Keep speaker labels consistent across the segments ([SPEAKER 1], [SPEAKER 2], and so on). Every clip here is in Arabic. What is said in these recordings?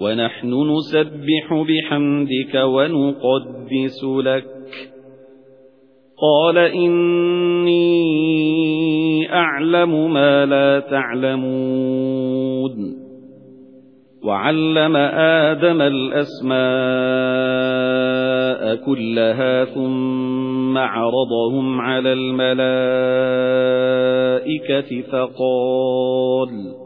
[SPEAKER 1] وَنَحْنُ نُسَبِّحُ بِحَمْدِكَ وَنُقَدِّسُ لَكَ. قَالَ إِنِّي أَعْلَمُ مَا لَا تَعْلَمُونَ. وَعَلَّمَ آدَمَ الْأَسْمَاءَ كُلَّهَا ثُمَّ عَرَضَهُمْ عَلَى الْمَلَائِكَةِ فَقَالَ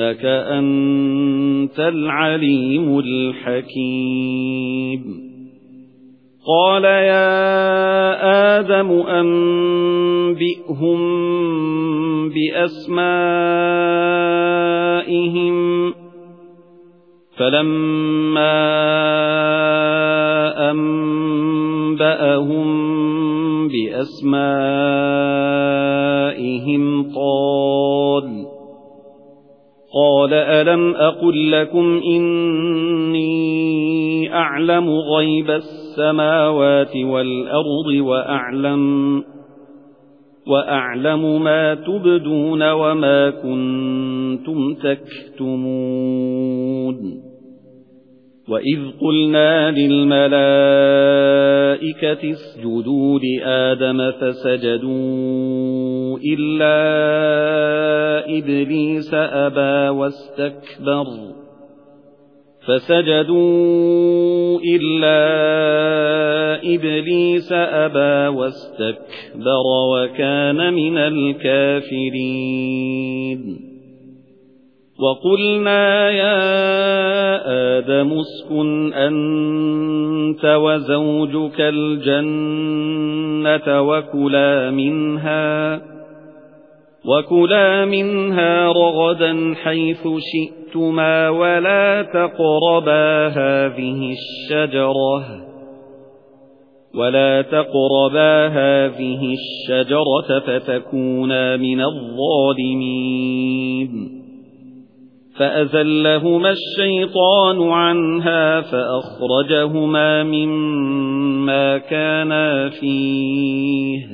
[SPEAKER 1] إِنَّكَ أَنْتَ الْعَلِيمُ الْحَكِيمُ. قَالَ يَا آدَمُ أَنبِئْهُم بِأَسْمَائِهِمْ. فَلَمَّا أَنبَأَهُم بِأَسْمَائِهِمْ قَالَ أَلَمْ أَقُل لَّكُمْ إِنِّي أَعْلَمُ غَيْبَ السَّمَاوَاتِ وَالْأَرْضِ وَأَعْلَمُ وَأَعْلَمُ مَا تُبْدُونَ وَمَا كُنتُمْ تَكْتُمُونَ وَإِذْ قُلْنَا لِلْمَلَائِكَةِ اسْجُدُوا لِآدَمَ فَسَجَدُوا إِلَّا إِبْلِيسَ أَبَى وَاسْتَكْبَرَ فَسَجَدُوا إِلَّا إِبْلِيسَ أَبَى وَاسْتَكْبَرَ وَكَانَ مِنَ الْكَافِرِينَ. وَقُلْنَا يَا آدَمُ اسْكُنْ أَنْتَ وَزَوْجُكَ الْجَنَّةَ وَكُلَا مِنْهَا وَكُلَا مِنْهَا رَغَدًا حَيْثُ شِئْتُمَا وَلَا تَقْرَبَا هَذِهِ الشَّجَرَةَ وَلَا تَقْرَبَا هَذِهِ الشَّجَرَةَ فَتَكُونَا مِنَ الظَّالِمِينَ فَأَزَلَّهُمَا الشَّيْطَانُ عَنْهَا فَأَخْرَجَهُمَا مِمَّا كَانَا فِيهِ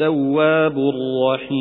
[SPEAKER 1] التَّوَّابُ الرَّحِيمُ.